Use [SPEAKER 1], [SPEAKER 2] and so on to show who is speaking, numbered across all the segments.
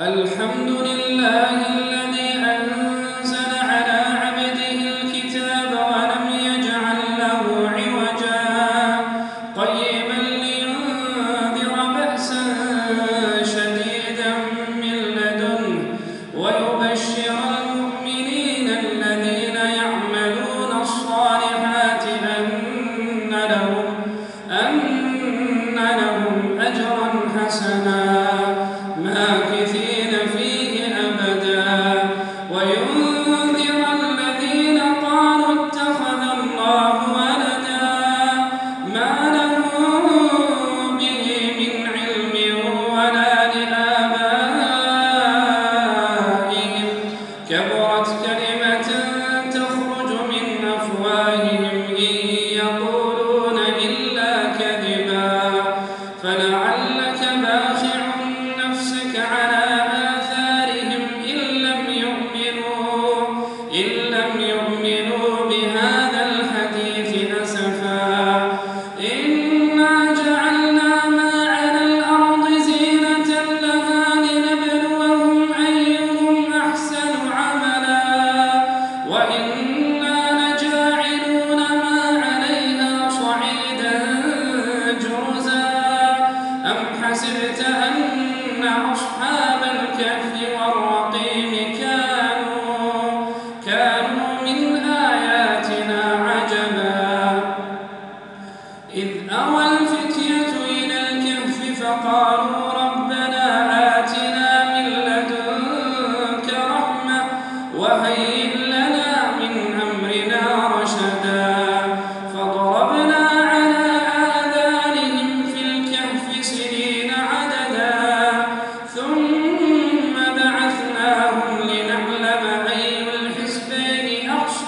[SPEAKER 1] فابعثوا أحدكم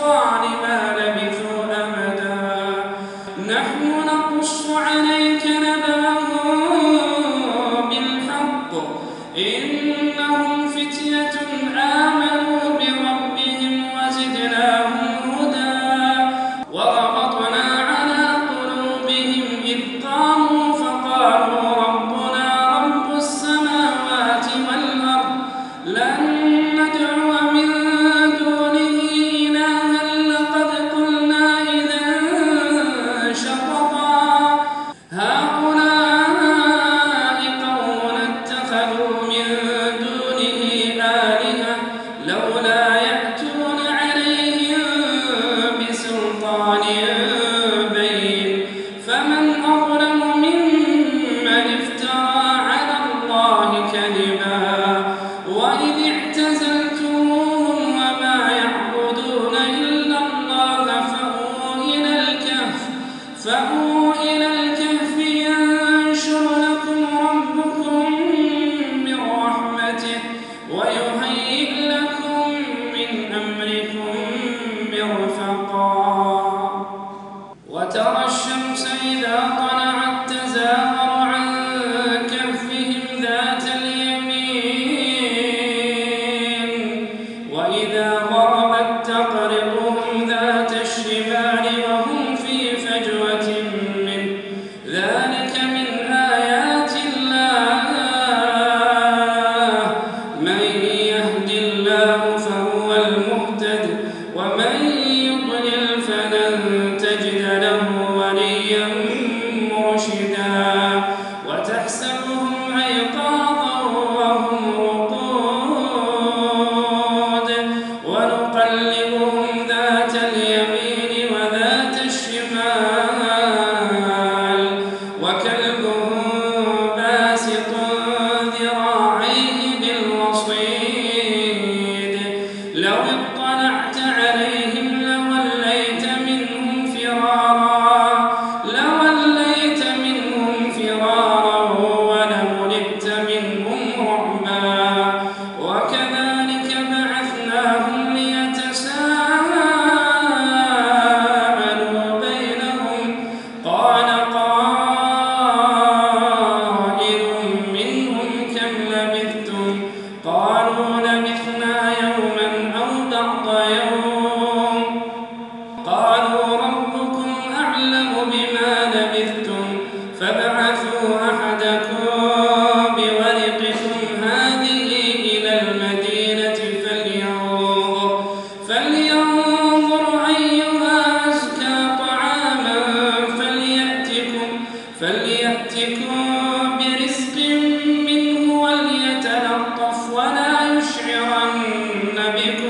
[SPEAKER 1] harm Certo? برزق منه وليتلطف ولا يشعرن بكم.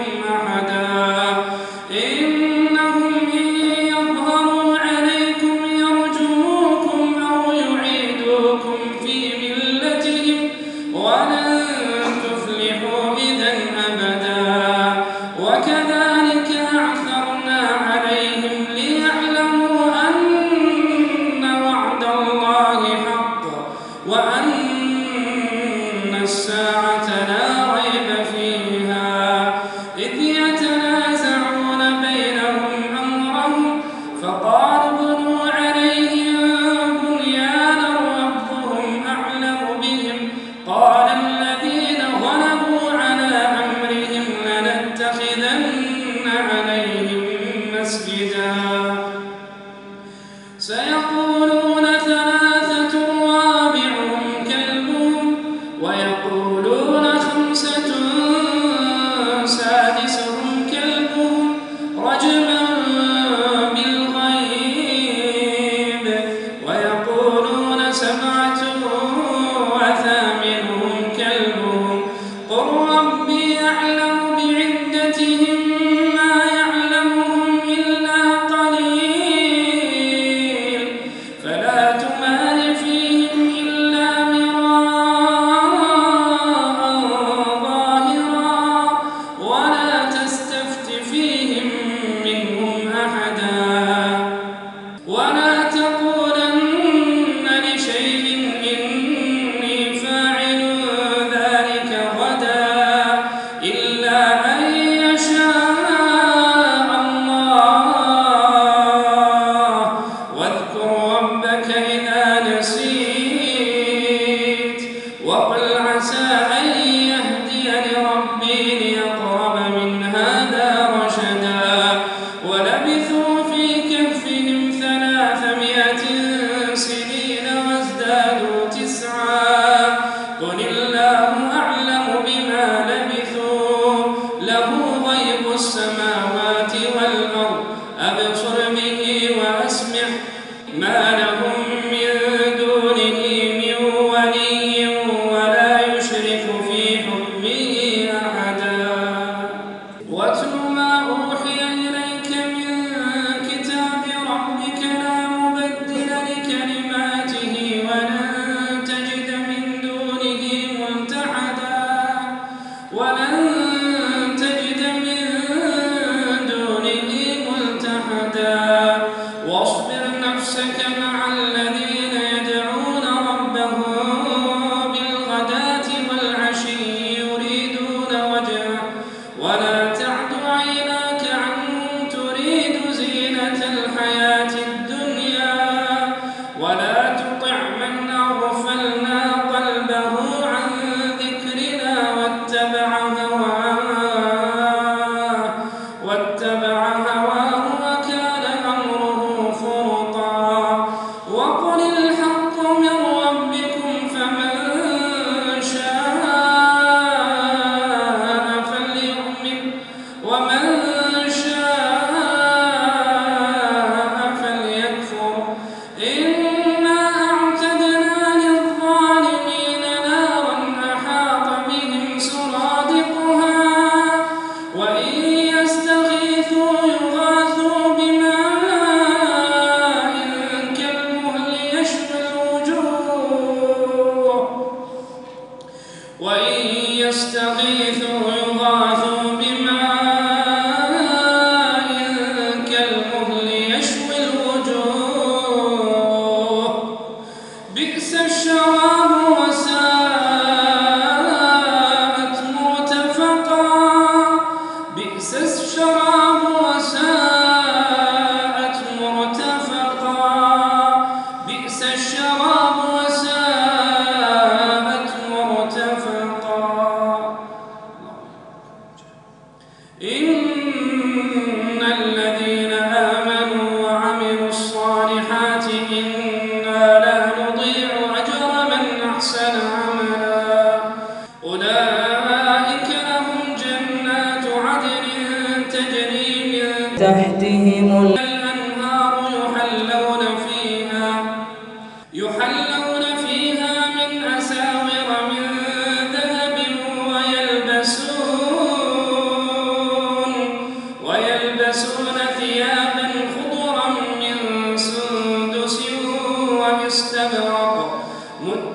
[SPEAKER 1] وينصرون ولا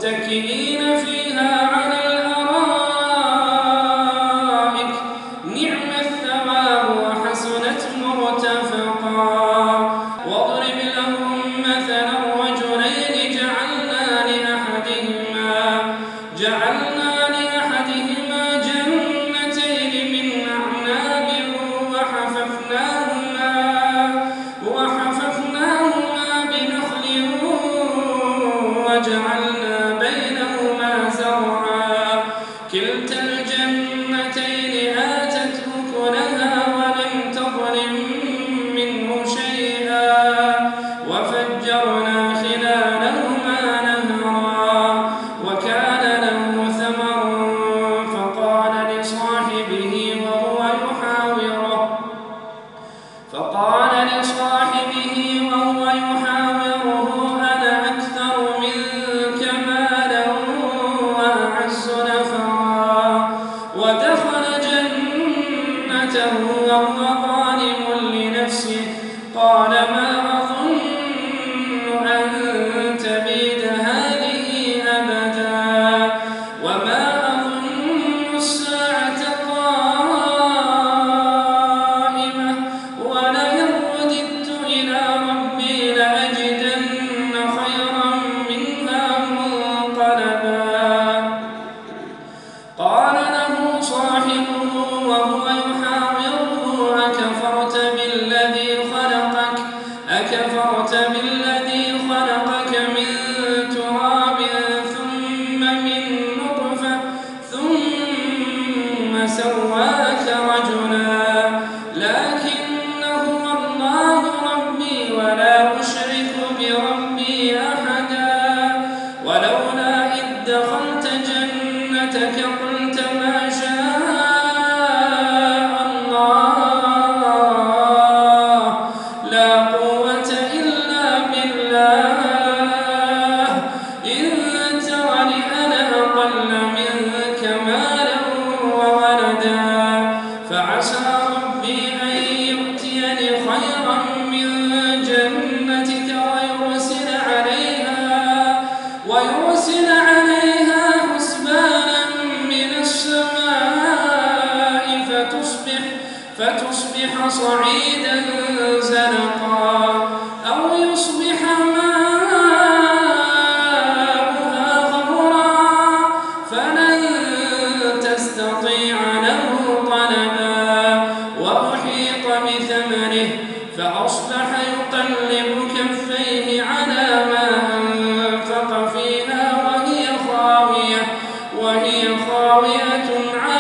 [SPEAKER 1] aqui دخلت جنتك وهي خاوية على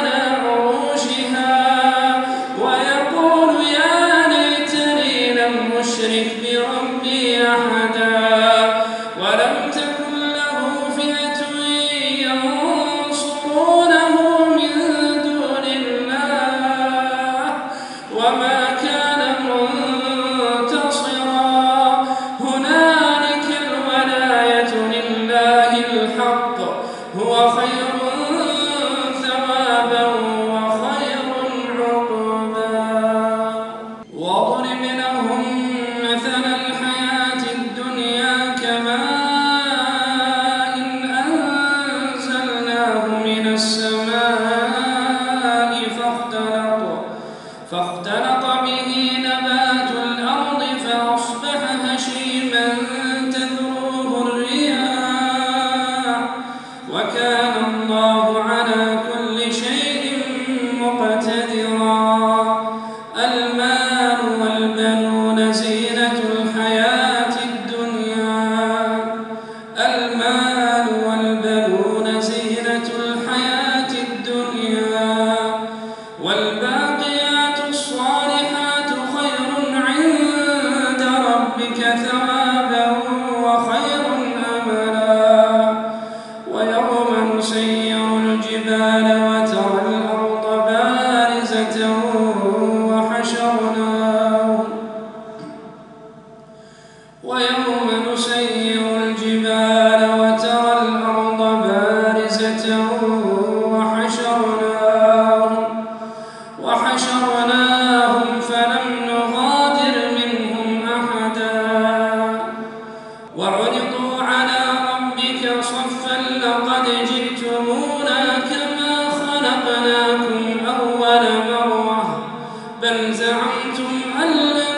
[SPEAKER 1] بل زعمتم أن لن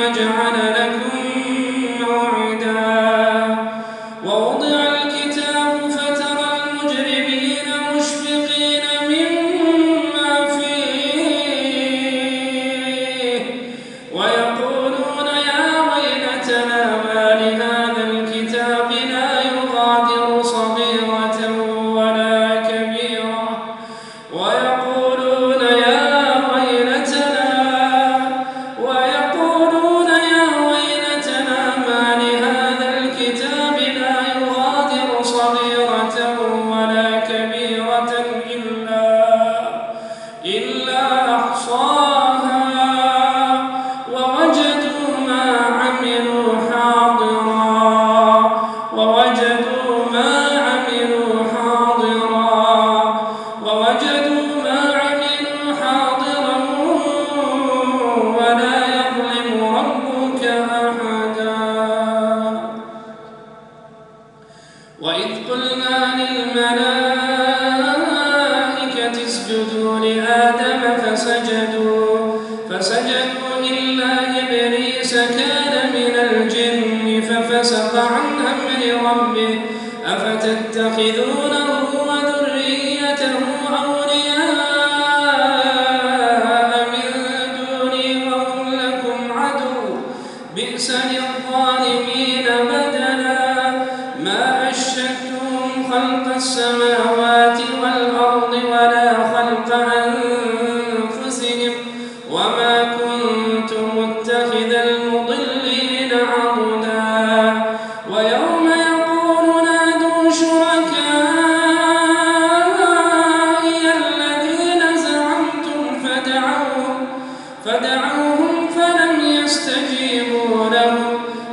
[SPEAKER 1] نجعل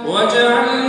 [SPEAKER 1] وجعلنا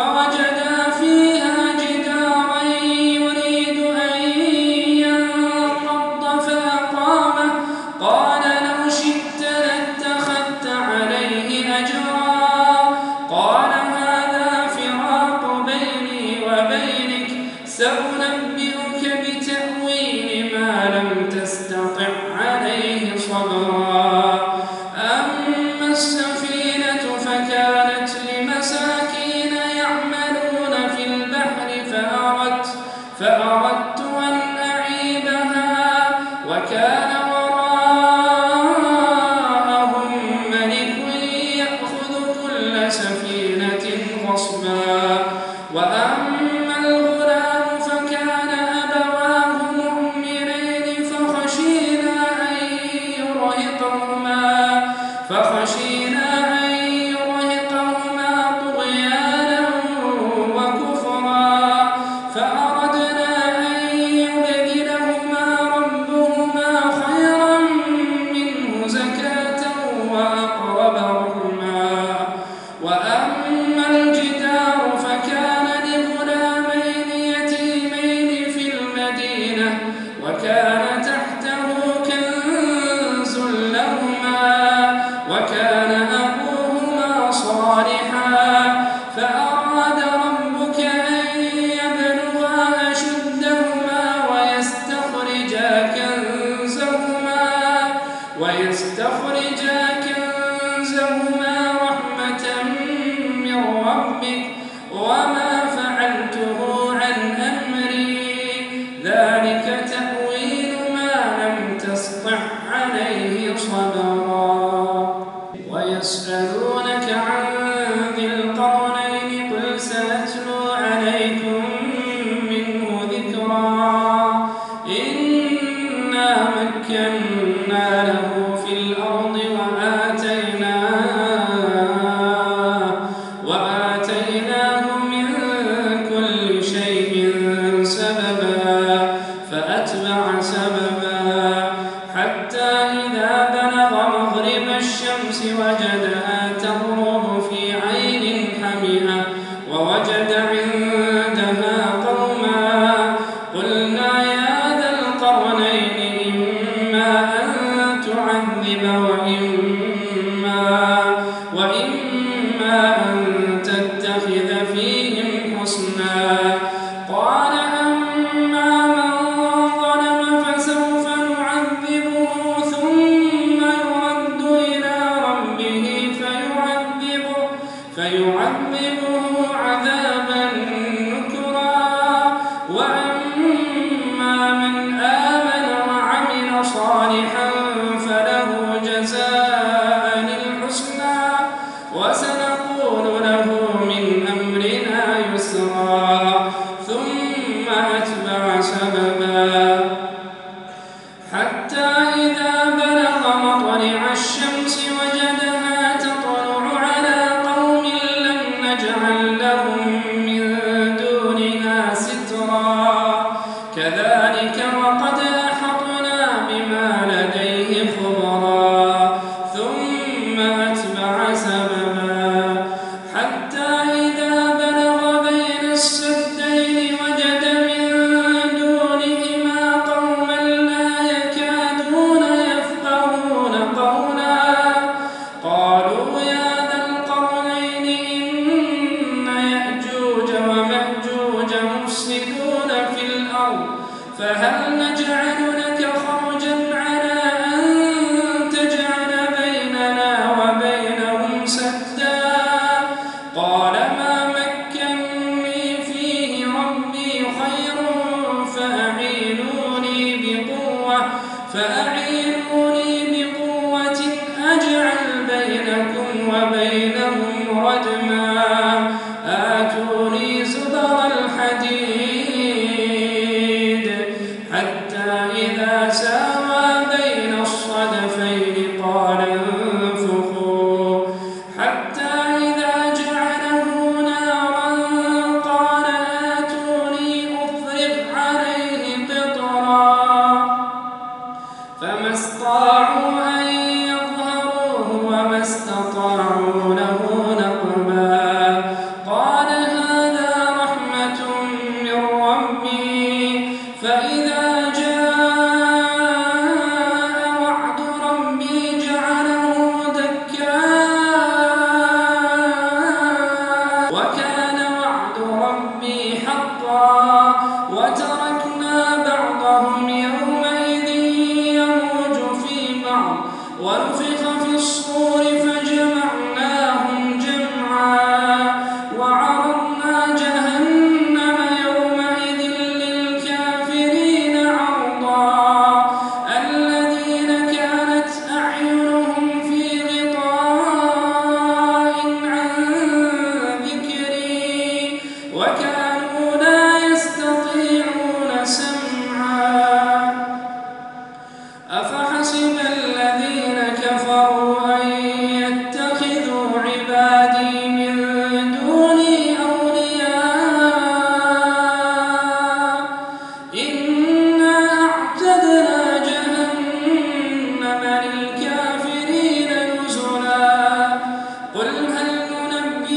[SPEAKER 1] Pode can صالحا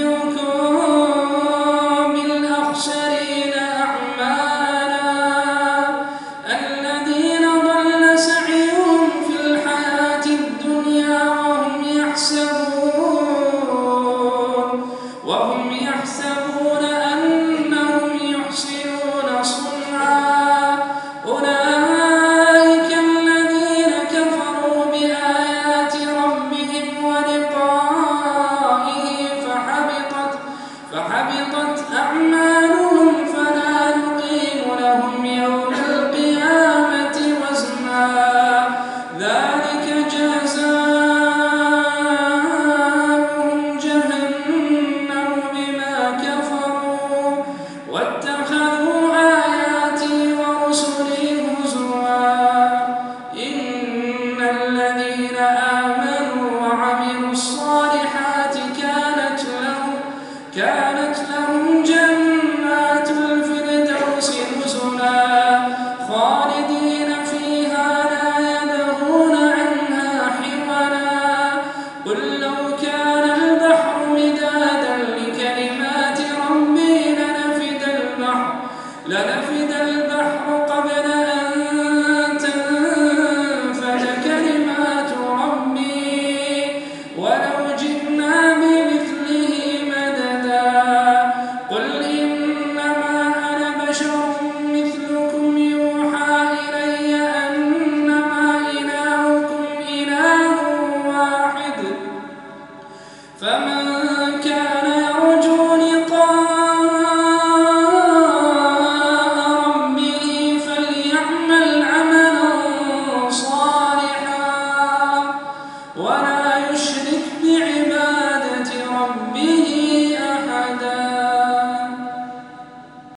[SPEAKER 1] ولا